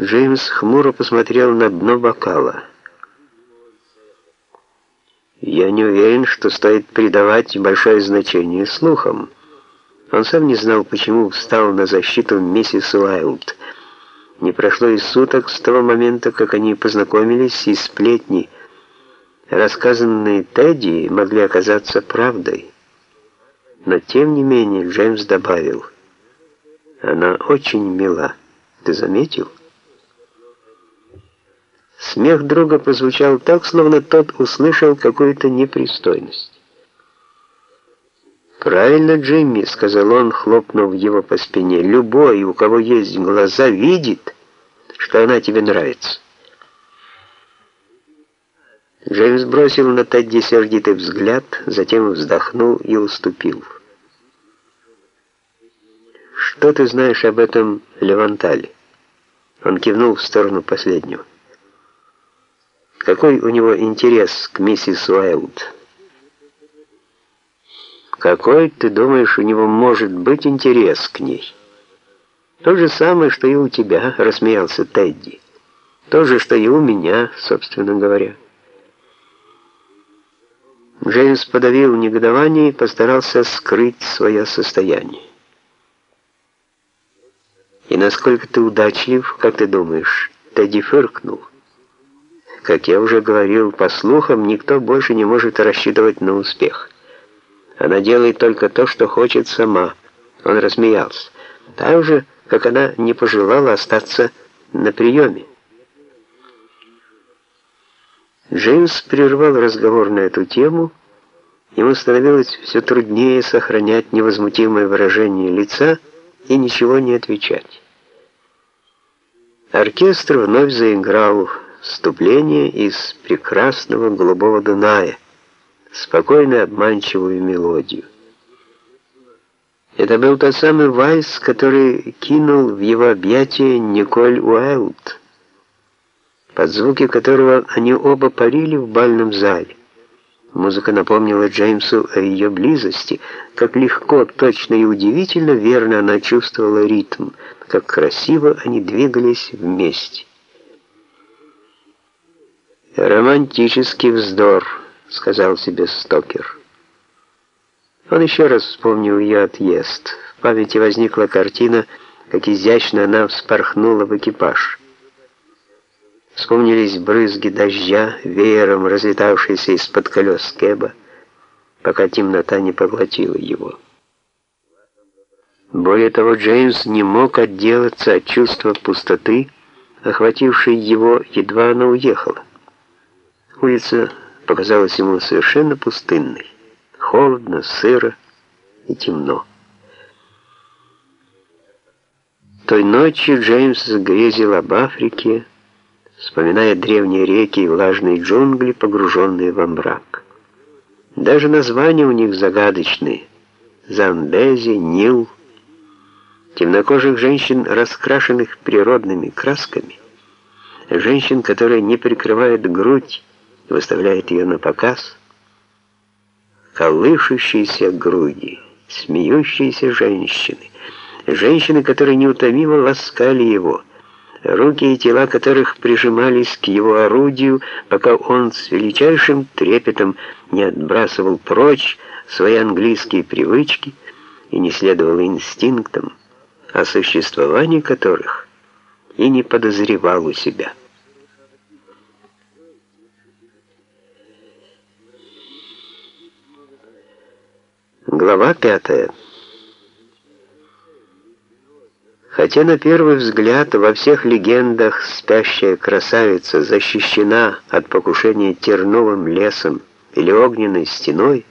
Джеймс хмуро посмотрел на дно бокала. Я не уверен, что стоит придавать большое значение слухам. Он сам не знал, почему встал на защиту миссис Уайлд. Не прошло и суток с того момента, как они познакомились, и сплетни, рассказанные Тедди, могли оказаться правдой. Но тем не менее Джеймс добавил, «Она очень мила. Ты заметил?» Смех друга прозвучал так, словно тот услышал какую-то непристойность. «Правильно, Джимми», — сказал он, хлопнув его по спине. «Любой, у кого есть глаза, видит, что она тебе нравится». Джеймс бросил на Тедди сердитый взгляд, затем вздохнул и уступил. «Что ты знаешь об этом Левантале?» Он кивнул в сторону последнего. Какой у него интерес к миссис Уайлд? Какой, ты думаешь, у него может быть интерес к ней? То же самое, что и у тебя, рассмеялся Тедди. То же, что и у меня, собственно говоря. Джеймс подавил негодование и постарался скрыть свое состояние. «И насколько ты удачлив, как ты думаешь?» Тедди фыркнул. Как я уже говорил, по слухам, никто больше не может рассчитывать на успех. Она делает только то, что хочет сама. Он рассмеялся. Так же, как она не пожелала остаться на приеме. Джеймс прервал разговор на эту тему. Ему становилось все труднее сохранять невозмутимое выражение лица и ничего не отвечать. Оркестр вновь заиграл вступление из прекрасного голубого Дуная, спокойную обманчивую мелодию. Это был тот самый вальс, который кинул в его объятия Николь Уайлд, под звуки которого они оба парили в бальном зале. Музыка напомнила Джеймсу о ее близости, как легко, точно и удивительно верно она чувствовала ритм, как красиво они двигались вместе. «Романтический вздор», — сказал себе Стокер. Он еще раз вспомнил ее отъезд. В памяти возникла картина, как изящно она вспорхнула в экипаж. Вспомнились брызги дождя, веером разлетавшиеся из-под колес Кэба, пока темнота не поглотила его. Более того, Джеймс не мог отделаться от чувства пустоты, охватившей его, едва она уехала. Улица показалась ему совершенно пустынной. Холодно, сыро и темно. Той ночью Джеймс грезил об Африке, вспоминая древние реки и влажные джунгли, погруженные во мрак. Даже названия у них загадочные. Замбези, Нил. Темнокожих женщин, раскрашенных природными красками. Женщин, которые не прикрывают грудь, выставляет ее на показ. Колышущиеся груди, смеющиеся женщины, женщины, которые неутомимо ласкали его, руки и тела которых прижимались к его орудию, пока он с величайшим трепетом не отбрасывал прочь свои английские привычки и не следовал инстинктам, о существовании которых и не подозревал у себя. Глава пятая. Хотя на первый взгляд во всех легендах спящая красавица защищена от покушения терновым лесом или огненной стеной,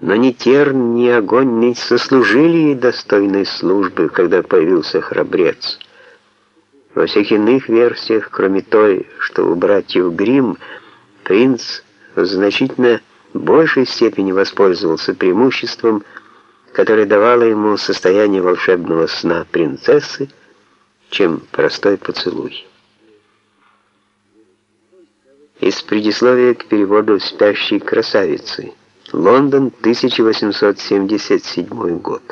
но ни терн, ни огонь не сослужили ей достойной службы, когда появился храбрец. Во всех иных версиях, кроме той, что у братьев Гримм, принц значительно большей степени воспользовался преимуществом, которое давало ему состояние волшебного сна принцессы, чем простой поцелуй. Из предисловия к переводу «Спящей красавицы». Лондон, 1877 год.